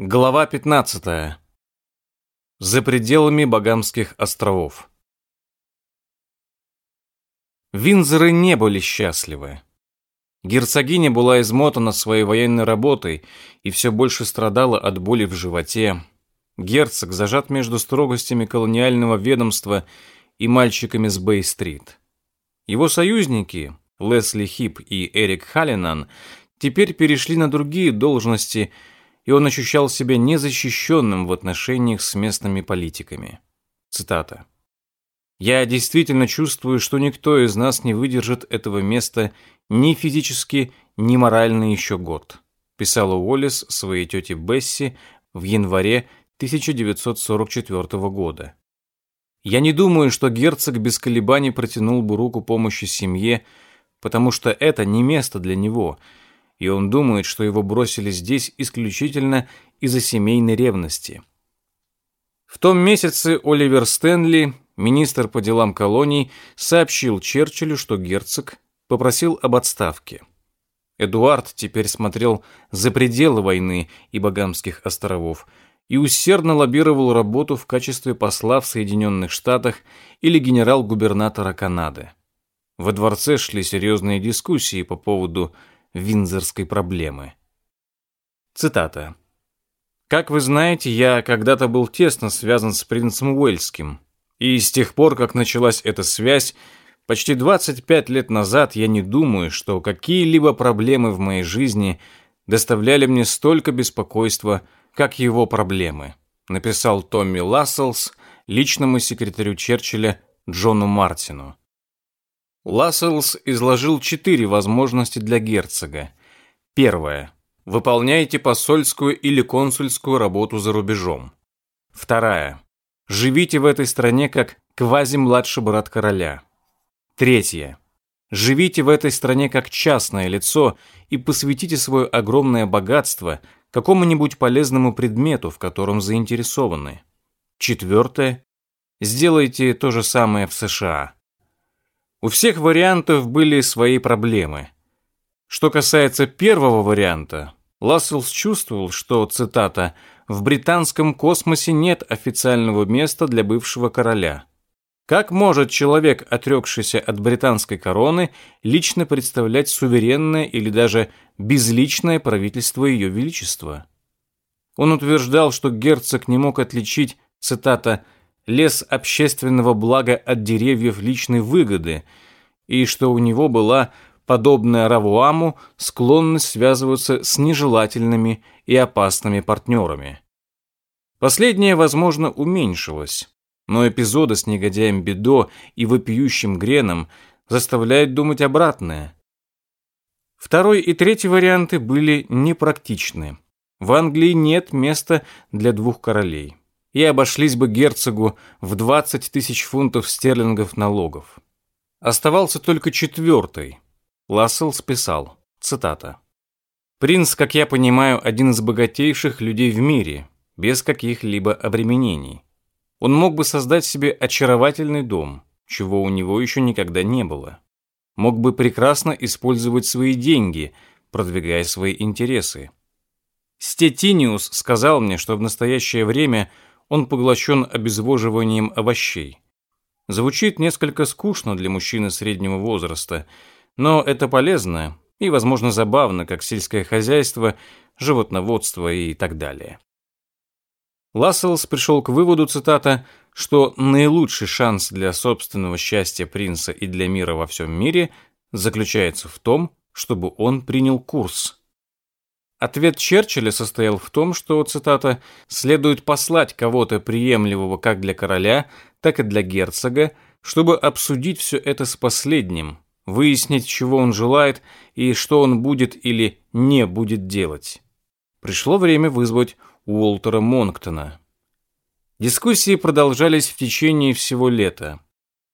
Глава 15. За пределами Багамских островов. Винзоры не были счастливы. Герцогиня была измотана своей военной работой и все больше страдала от боли в животе. Герцог зажат между строгостями колониального ведомства и мальчиками с Бэй-стрит. Его союзники, Лесли Хип и Эрик Халлинан, теперь перешли на другие должности – и он ощущал себя незащищенным в отношениях с местными политиками. Цитата. «Я действительно чувствую, что никто из нас не выдержит этого места ни физически, ни морально еще год», писала Уоллес своей тете Бесси в январе 1944 года. «Я не думаю, что герцог без колебаний протянул бы руку помощи семье, потому что это не место для него – и он думает, что его бросили здесь исключительно из-за семейной ревности. В том месяце Оливер Стэнли, министр по делам колоний, сообщил Черчиллю, что герцог попросил об отставке. Эдуард теперь смотрел за пределы войны и Багамских островов и усердно лоббировал работу в качестве посла в Соединенных Штатах или генерал-губернатора Канады. Во дворце шли серьезные дискуссии по поводу винзорской проблемы. Цитата. «Как вы знаете, я когда-то был тесно связан с принцем Уэльским, и с тех пор, как началась эта связь, почти 25 лет назад я не думаю, что какие-либо проблемы в моей жизни доставляли мне столько беспокойства, как его проблемы», написал Томми Ласселс личному секретарю Черчилля Джону Мартину. Ласселс изложил четыре возможности для герцога. Первая. Выполняйте посольскую или консульскую работу за рубежом. Вторая. Живите в этой стране как квази-младший брат короля. Третье. Живите в этой стране как частное лицо и посвятите свое огромное богатство какому-нибудь полезному предмету, в котором заинтересованы. Четвертое. Сделайте то же самое в США. У всех вариантов были свои проблемы. Что касается первого варианта, Ласселс чувствовал, что, цитата, «в британском космосе нет официального места для бывшего короля». Как может человек, отрекшийся от британской короны, лично представлять суверенное или даже безличное правительство Ее Величества? Он утверждал, что герцог не мог отличить, цитата, лес общественного блага от деревьев личной выгоды, и что у него была, подобная Равуаму, склонность связываться с нежелательными и опасными партнерами. Последнее, возможно, уменьшилось, но эпизоды с негодяем Бедо и вопиющим Греном заставляют думать обратное. Второй и третий варианты были непрактичны. В Англии нет места для двух королей и обошлись бы герцогу в 20 тысяч фунтов стерлингов налогов. Оставался только четвертый. Лассел списал, цитата. «Принц, как я понимаю, один из богатейших людей в мире, без каких-либо обременений. Он мог бы создать себе очаровательный дом, чего у него еще никогда не было. Мог бы прекрасно использовать свои деньги, продвигая свои интересы. Стетиниус сказал мне, что в настоящее время – он поглощен обезвоживанием овощей. Звучит несколько скучно для мужчины среднего возраста, но это полезно и, возможно, забавно, как сельское хозяйство, животноводство и так далее. Ласселс пришел к выводу, цитата, что наилучший шанс для собственного счастья принца и для мира во всем мире заключается в том, чтобы он принял курс – Ответ Черчилля состоял в том, что, цитата, «следует послать кого-то приемлемого как для короля, так и для герцога, чтобы обсудить все это с последним, выяснить, чего он желает и что он будет или не будет делать». Пришло время вызвать Уолтера Монктона. Дискуссии продолжались в течение всего лета.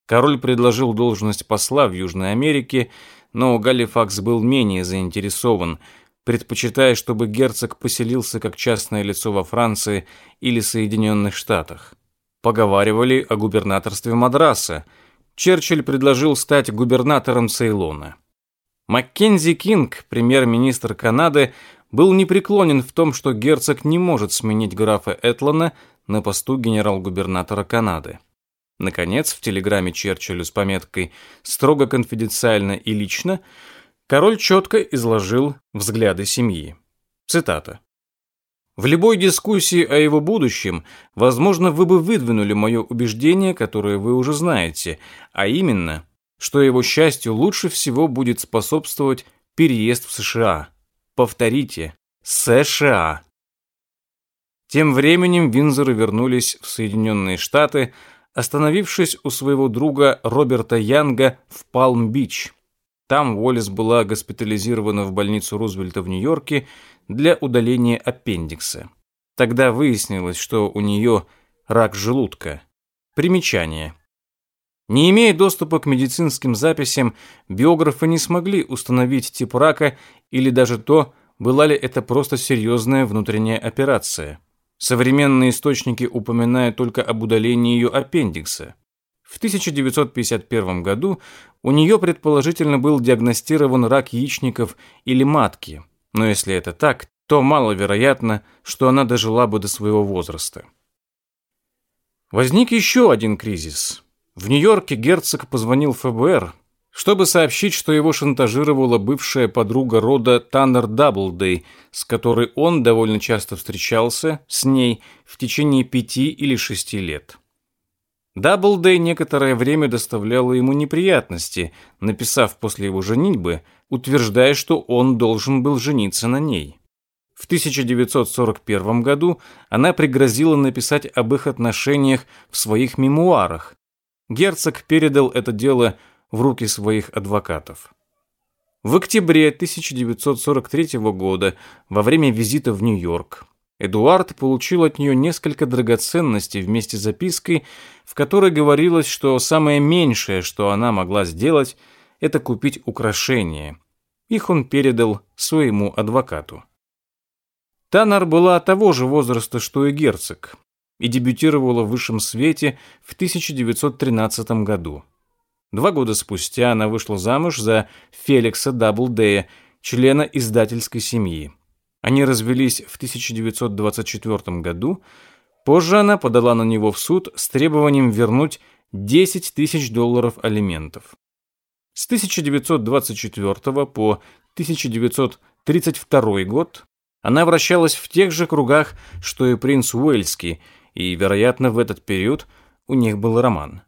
Король предложил должность посла в Южной Америке, но Галифакс был менее заинтересован – предпочитая, чтобы герцог поселился как частное лицо во Франции или Соединенных Штатах. Поговаривали о губернаторстве Мадраса. Черчилль предложил стать губернатором Цейлона. Маккензи Кинг, премьер-министр Канады, был непреклонен в том, что герцог не может сменить графа Этлана на посту генерал-губернатора Канады. Наконец, в телеграмме Черчиллю с пометкой «строго конфиденциально и лично» король четко изложил взгляды семьи. Цитата. В любой дискуссии о его будущем, возможно, вы бы выдвинули мое убеждение, которое вы уже знаете, а именно, что его счастью лучше всего будет способствовать переезд в США. Повторите, США. Тем временем Винзоры вернулись в Соединенные Штаты, остановившись у своего друга Роберта Янга в Палм-Бич. Там Уоллес была госпитализирована в больницу Рузвельта в Нью-Йорке для удаления аппендикса. Тогда выяснилось, что у нее рак желудка. Примечание. Не имея доступа к медицинским записям, биографы не смогли установить тип рака или даже то, была ли это просто серьезная внутренняя операция. Современные источники упоминают только об удалении ее аппендикса. В 1951 году у нее предположительно был диагностирован рак яичников или матки, но если это так, то маловероятно, что она дожила бы до своего возраста. Возник еще один кризис. В Нью-Йорке герцог позвонил ФБР, чтобы сообщить, что его шантажировала бывшая подруга Рода Таннер Даблдей, с которой он довольно часто встречался с ней в течение пяти или шести лет. Даблдей некоторое время доставляла ему неприятности, написав после его женитьбы, утверждая, что он должен был жениться на ней. В 1941 году она пригрозила написать об их отношениях в своих мемуарах, герцог передал это дело в руки своих адвокатов. В октябре 1943 года, во время визита в Нью-Йорк, Эдуард получил от нее несколько драгоценностей вместе с запиской, в которой говорилось, что самое меньшее, что она могла сделать, это купить украшения. Их он передал своему адвокату. Таннер была того же возраста, что и герцог, и дебютировала в высшем свете в 1913 году. Два года спустя она вышла замуж за Феликса Даблдея, члена издательской семьи. Они развелись в 1924 году. Позже она подала на него в суд с требованием вернуть 10 тысяч долларов алиментов. С 1924 по 1932 год она вращалась в тех же кругах, что и принц Уэльский, и, вероятно, в этот период у них был роман.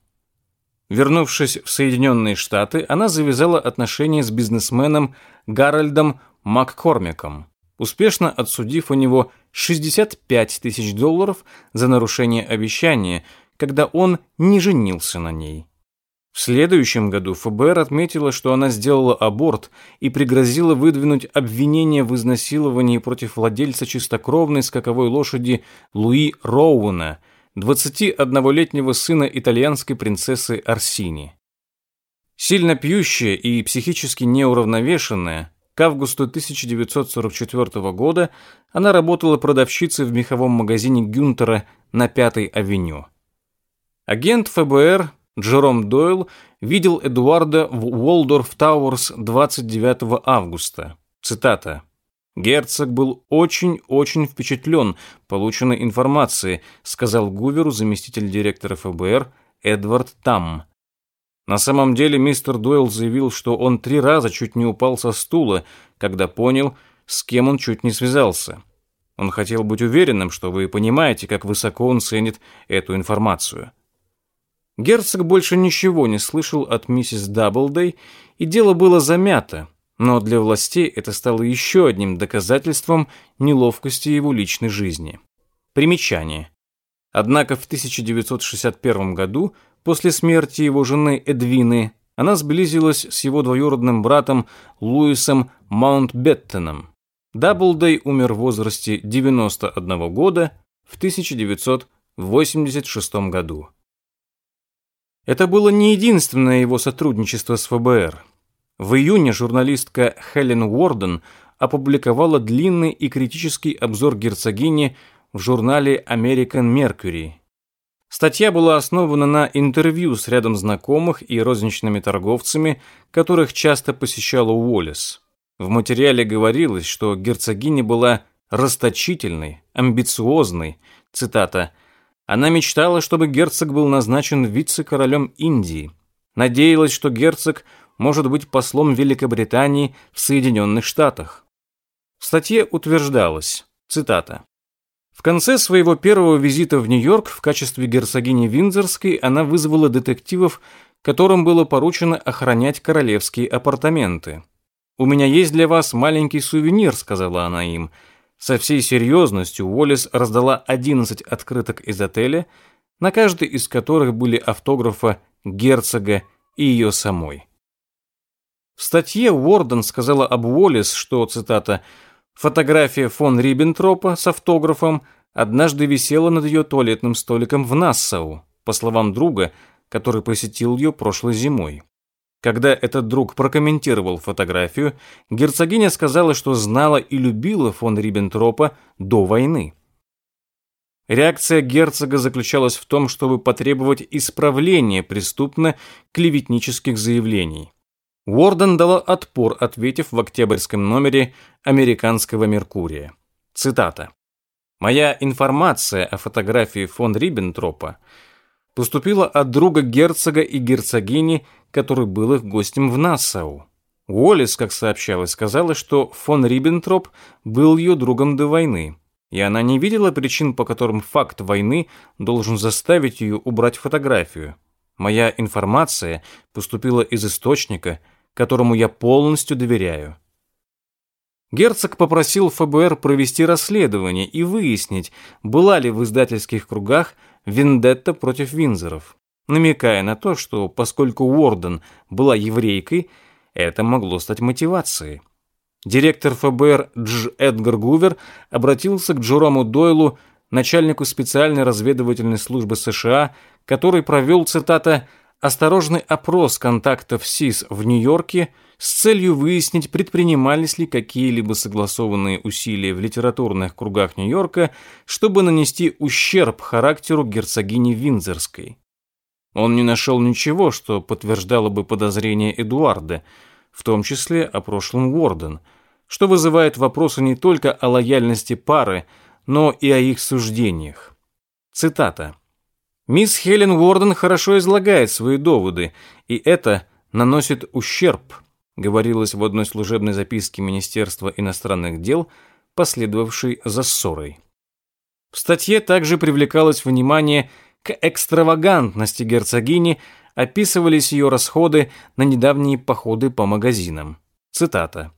Вернувшись в Соединенные Штаты, она завязала отношения с бизнесменом Гарольдом Маккормиком, успешно отсудив у него 65 тысяч долларов за нарушение обещания, когда он не женился на ней. В следующем году ФБР отметило, что она сделала аборт и пригрозила выдвинуть обвинение в изнасиловании против владельца чистокровной скаковой лошади Луи Роуэна, 21-летнего сына итальянской принцессы Арсини. Сильно пьющая и психически неуравновешенная, к августу 1944 года она работала продавщицей в меховом магазине Гюнтера на Пятой авеню. Агент ФБР Джером Дойл видел Эдуарда в Уолдорф Тауэрс 29 августа. Цитата. «Герцог был очень-очень впечатлен полученной информацией», сказал Гуверу заместитель директора ФБР Эдвард Там. На самом деле мистер Дойл заявил, что он три раза чуть не упал со стула, когда понял, с кем он чуть не связался. Он хотел быть уверенным, что вы понимаете, как высоко он ценит эту информацию. Герцог больше ничего не слышал от миссис Даблдей, и дело было замято, но для властей это стало еще одним доказательством неловкости его личной жизни. Примечание. Однако в 1961 году, после смерти его жены Эдвины, она сблизилась с его двоюродным братом Луисом Маунтбеттеном. Даблдей умер в возрасте 91 года в 1986 году. Это было не единственное его сотрудничество с ФБР. В июне журналистка Хелен Уорден опубликовала длинный и критический обзор герцогини в журнале American Mercury. Статья была основана на интервью с рядом знакомых и розничными торговцами, которых часто посещала Уоллес. В материале говорилось, что герцогиня была расточительной, амбициозной, цитата, «Она мечтала, чтобы герцог был назначен вице-королем Индии, надеялась, что герцог может быть послом Великобритании в Соединенных Штатах». В статье утверждалось, цитата, в конце своего первого визита в Нью-Йорк в качестве герцогини Виндзорской она вызвала детективов, которым было поручено охранять королевские апартаменты. «У меня есть для вас маленький сувенир», — сказала она им. Со всей серьезностью Уоллес раздала 11 открыток из отеля, на каждой из которых были автографы герцога и ее самой. В статье Уорден сказала об Уоллес, что, цитата, Фотография фон Риббентропа с автографом однажды висела над ее туалетным столиком в Нассау, по словам друга, который посетил ее прошлой зимой. Когда этот друг прокомментировал фотографию, герцогиня сказала, что знала и любила фон Риббентропа до войны. Реакция герцога заключалась в том, чтобы потребовать исправления преступно-клеветнических заявлений. Уорден дала отпор, ответив в октябрьском номере американского «Меркурия». Цитата. «Моя информация о фотографии фон Риббентропа поступила от друга герцога и герцогини, который был их гостем в Нассау. Уоллес, как сообщалось, сказала, что фон Риббентроп был ее другом до войны, и она не видела причин, по которым факт войны должен заставить ее убрать фотографию. Моя информация поступила из источника – которому я полностью доверяю. Герцог попросил ФБР провести расследование и выяснить, была ли в издательских кругах вендетта против Винзоров, намекая на то, что поскольку Уорден была еврейкой, это могло стать мотивацией. Директор ФБР Дж. Эдгар Гувер обратился к Джерому Дойлу, начальнику специальной разведывательной службы США, который провел, цитата, осторожный опрос контактов СИС в Нью-Йорке с целью выяснить, предпринимались ли какие-либо согласованные усилия в литературных кругах Нью-Йорка, чтобы нанести ущерб характеру герцогини Виндзорской. Он не нашел ничего, что подтверждало бы подозрения Эдуарда, в том числе о прошлом Уорден, что вызывает вопросы не только о лояльности пары, но и о их суждениях. Цитата. Мисс Хелен Уорден хорошо излагает свои доводы, и это наносит ущерб, говорилось в одной служебной записке Министерства иностранных дел, последовавшей за ссорой. В статье также привлекалось внимание к экстравагантности герцогини, описывались ее расходы на недавние походы по магазинам. Цитата.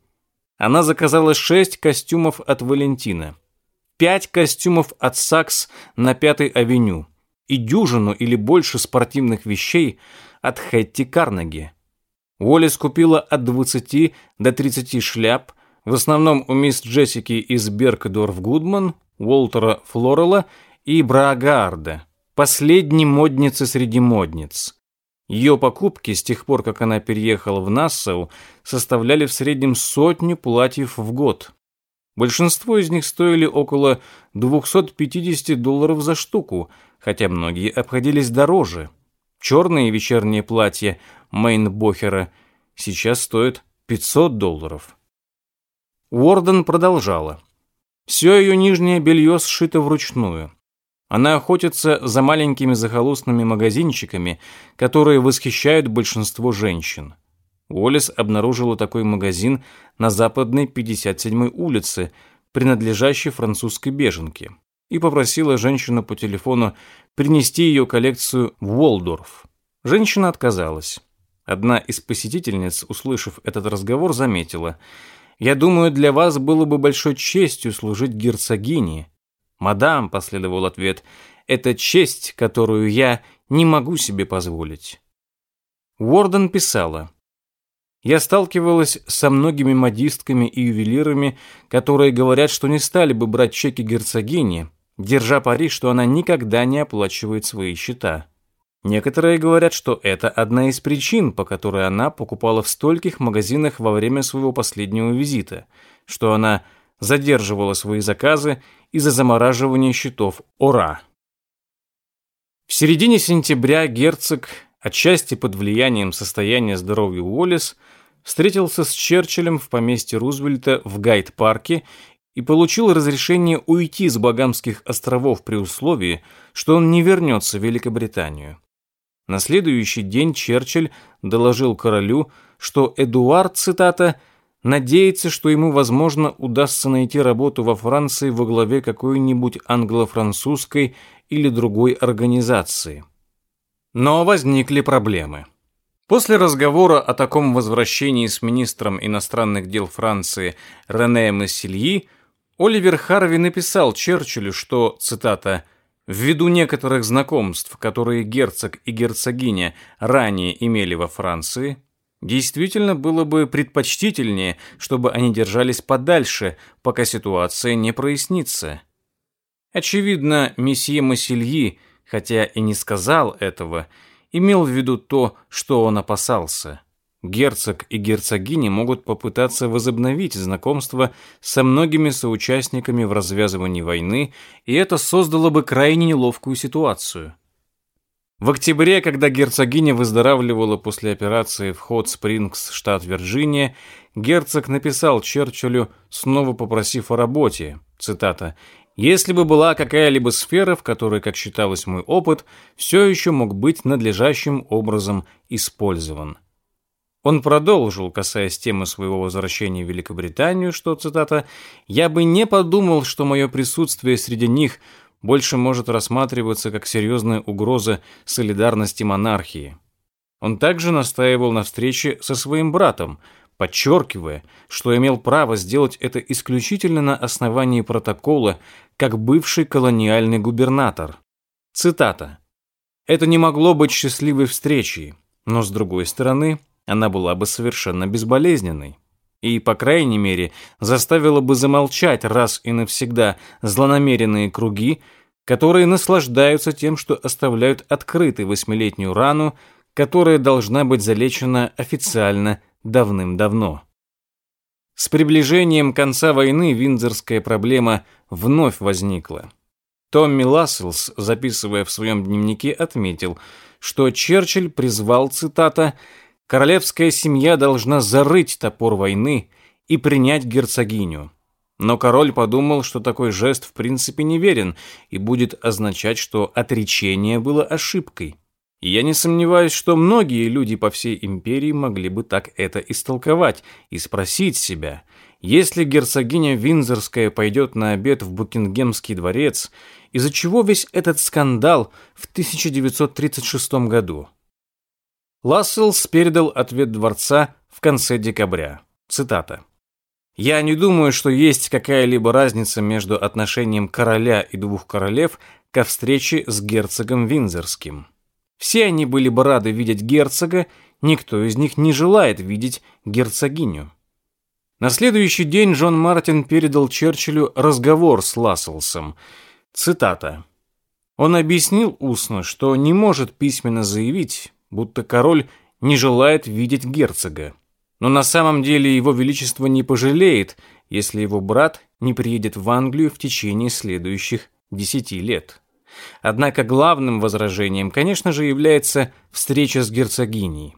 Она заказала шесть костюмов от Валентина, пять костюмов от Сакс на Пятой авеню, и дюжину или больше спортивных вещей от Хэтти Карнеги. Уоллес купила от 20 до 30 шляп, в основном у мисс Джессики из Беркдорф Гудман, Уолтера Флорелла и Браагарда, последней модницы среди модниц. Ее покупки с тех пор, как она переехала в Нассау, составляли в среднем сотню платьев в год. Большинство из них стоили около 250 долларов за штуку – хотя многие обходились дороже. Черные вечерние платья Мейнбохера сейчас стоят 500 долларов. Уорден продолжала. Все ее нижнее белье сшито вручную. Она охотится за маленькими захолустными магазинчиками, которые восхищают большинство женщин. Уоллес обнаружила такой магазин на западной 57-й улице, принадлежащей французской беженке и попросила женщину по телефону принести ее коллекцию в Уолдорф. Женщина отказалась. Одна из посетительниц, услышав этот разговор, заметила, «Я думаю, для вас было бы большой честью служить герцогине». «Мадам», — последовал ответ, — «это честь, которую я не могу себе позволить». Уорден писала, я сталкивалась со многими модистками и ювелирами, которые говорят, что не стали бы брать чеки герцогини, держа пари, что она никогда не оплачивает свои счета. Некоторые говорят, что это одна из причин, по которой она покупала в стольких магазинах во время своего последнего визита, что она задерживала свои заказы из-за замораживания счетов ОРА. В середине сентября герцог, отчасти под влиянием состояния здоровья Уоллес, встретился с Черчиллем в поместье Рузвельта в Гайд-парке и получил разрешение уйти с Багамских островов при условии, что он не вернется в Великобританию. На следующий день Черчилль доложил королю, что Эдуард, цитата, «надеется, что ему, возможно, удастся найти работу во Франции во главе какой-нибудь англо-французской или другой организации». Но возникли проблемы. После разговора о таком возвращении с министром иностранных дел Франции Рене Массильи Оливер Харви написал Черчиллю, что, цитата, «ввиду некоторых знакомств, которые герцог и герцогиня ранее имели во Франции, действительно было бы предпочтительнее, чтобы они держались подальше, пока ситуация не прояснится». Очевидно, месье Массильи, хотя и не сказал этого, имел в виду то, что он опасался – Герцог и герцогини могут попытаться возобновить знакомство со многими соучастниками в развязывании войны, и это создало бы крайне неловкую ситуацию. В октябре, когда герцогиня выздоравливала после операции в Хот-Спрингс, штат Вирджиния, герцог написал Черчиллю, снова попросив о работе, цитата, «Если бы была какая-либо сфера, в которой, как считалось мой опыт, все еще мог быть надлежащим образом использован». Он продолжил, касаясь темы своего возвращения в Великобританию, что, цитата, «я бы не подумал, что мое присутствие среди них больше может рассматриваться как серьезная угроза солидарности монархии». Он также настаивал на встрече со своим братом, подчеркивая, что имел право сделать это исключительно на основании протокола, как бывший колониальный губернатор. Цитата. «Это не могло быть счастливой встречей, но, с другой стороны, она была бы совершенно безболезненной. И, по крайней мере, заставила бы замолчать раз и навсегда злонамеренные круги, которые наслаждаются тем, что оставляют открытой восьмилетнюю рану, которая должна быть залечена официально давным-давно. С приближением конца войны виндзорская проблема вновь возникла. Томми Ласселс, записывая в своем дневнике, отметил, что Черчилль призвал, цитата, Королевская семья должна зарыть топор войны и принять герцогиню. Но король подумал, что такой жест в принципе неверен и будет означать, что отречение было ошибкой. И я не сомневаюсь, что многие люди по всей империи могли бы так это истолковать и спросить себя, если герцогиня Винзорская пойдет на обед в Букингемский дворец, из-за чего весь этот скандал в 1936 году? Ласселс передал ответ дворца в конце декабря. Цитата. «Я не думаю, что есть какая-либо разница между отношением короля и двух королев ко встрече с герцогом Винзерским. Все они были бы рады видеть герцога, никто из них не желает видеть герцогиню». На следующий день Джон Мартин передал Черчиллю разговор с Ласселсом. Цитата. Он объяснил устно, что не может письменно заявить, будто король не желает видеть герцога. Но на самом деле его величество не пожалеет, если его брат не приедет в Англию в течение следующих десяти лет. Однако главным возражением, конечно же, является встреча с герцогиней.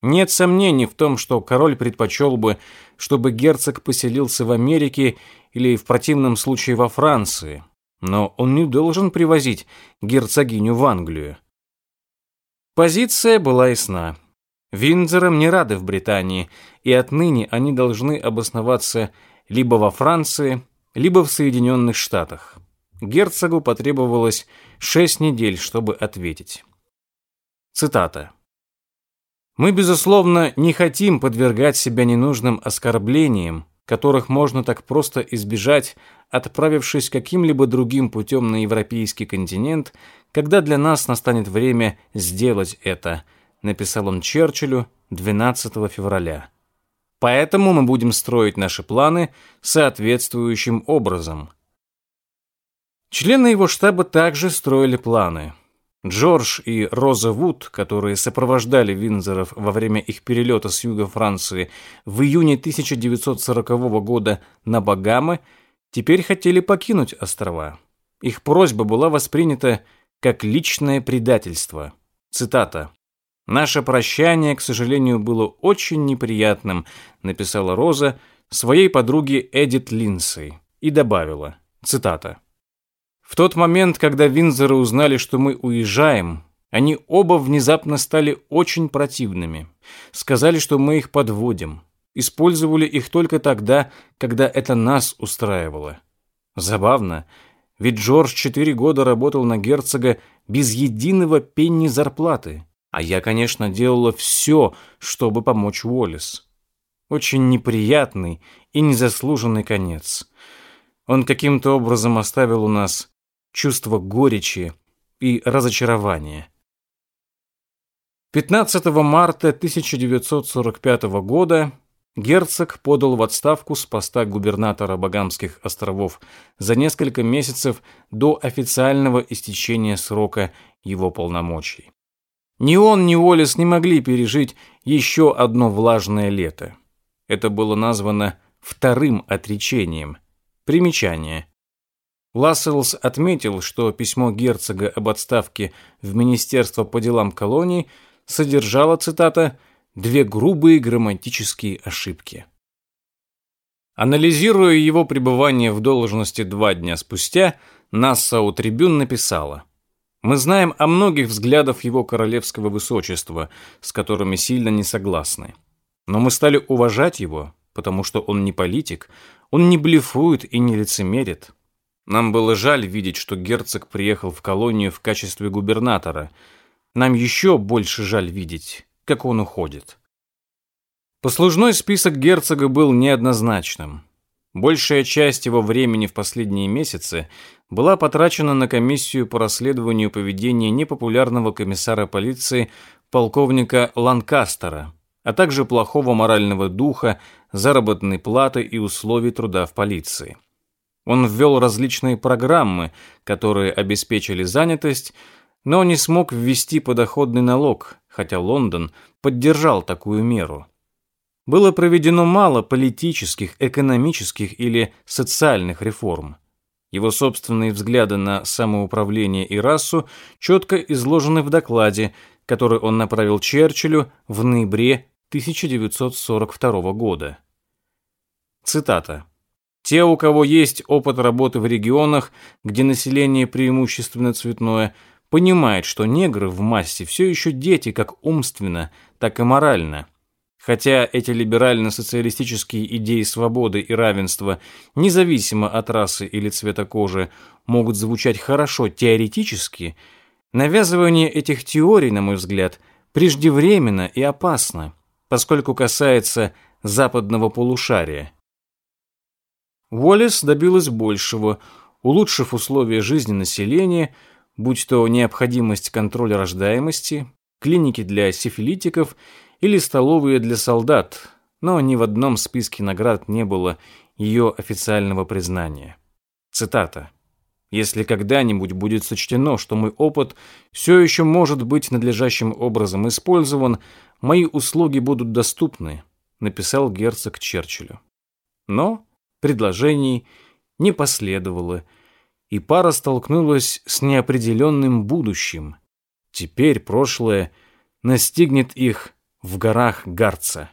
Нет сомнений в том, что король предпочел бы, чтобы герцог поселился в Америке или в противном случае во Франции, но он не должен привозить герцогиню в Англию. Позиция была ясна. Виндзорам не рады в Британии, и отныне они должны обосноваться либо во Франции, либо в Соединенных Штатах. Герцогу потребовалось шесть недель, чтобы ответить. Цитата. «Мы, безусловно, не хотим подвергать себя ненужным оскорблениям, которых можно так просто избежать, отправившись каким-либо другим путем на европейский континент, когда для нас настанет время сделать это, написал он Черчиллю 12 февраля. Поэтому мы будем строить наши планы соответствующим образом. Члены его штаба также строили планы. Джордж и Роза Вуд, которые сопровождали Винзоров во время их перелета с юга Франции в июне 1940 года на Багамы, теперь хотели покинуть острова. Их просьба была воспринята как личное предательство. Цитата. Наше прощание, к сожалению, было очень неприятным, написала Роза своей подруге Эдит Линсей и добавила, цитата. В тот момент, когда Винзоры узнали, что мы уезжаем, они оба внезапно стали очень противными. Сказали, что мы их подводим. Использовали их только тогда, когда это нас устраивало. Забавно, ведь Джордж четыре года работал на герцога без единого пенни зарплаты, а я, конечно, делала все, чтобы помочь Уоллес. Очень неприятный и незаслуженный конец. Он каким-то образом оставил у нас чувство горечи и разочарования. 15 марта 1945 года герцог подал в отставку с поста губернатора Багамских островов за несколько месяцев до официального истечения срока его полномочий. Ни он, ни Уоллес не могли пережить еще одно влажное лето. Это было названо вторым отречением. Примечание. Ласселс отметил, что письмо герцога об отставке в Министерство по делам колоний содержало, цитата, две грубые грамматические ошибки. Анализируя его пребывание в должности два дня спустя, Нассау Трибюн написала «Мы знаем о многих взглядах его королевского высочества, с которыми сильно не согласны. Но мы стали уважать его, потому что он не политик, он не блефует и не лицемерит. Нам было жаль видеть, что герцог приехал в колонию в качестве губернатора. Нам еще больше жаль видеть, как он уходит. Послужной список герцога был неоднозначным. Большая часть его времени в последние месяцы была потрачена на комиссию по расследованию поведения непопулярного комиссара полиции полковника Ланкастера, а также плохого морального духа, заработной платы и условий труда в полиции. Он ввел различные программы, которые обеспечили занятость, но не смог ввести подоходный налог, хотя Лондон поддержал такую меру. Было проведено мало политических, экономических или социальных реформ. Его собственные взгляды на самоуправление и расу четко изложены в докладе, который он направил Черчиллю в ноябре 1942 года. Цитата. Те, у кого есть опыт работы в регионах, где население преимущественно цветное, понимают, что негры в массе все еще дети как умственно, так и морально. Хотя эти либерально-социалистические идеи свободы и равенства, независимо от расы или цвета кожи, могут звучать хорошо теоретически, навязывание этих теорий, на мой взгляд, преждевременно и опасно, поскольку касается западного полушария. Уоллес добилась большего, улучшив условия жизни населения, будь то необходимость контроля рождаемости, клиники для сифилитиков или столовые для солдат, но ни в одном списке наград не было ее официального признания. Цитата. «Если когда-нибудь будет сочтено, что мой опыт все еще может быть надлежащим образом использован, мои услуги будут доступны», написал герцог Черчиллю. Но предложений не последовало, и пара столкнулась с неопределенным будущим. Теперь прошлое настигнет их в горах Гарца.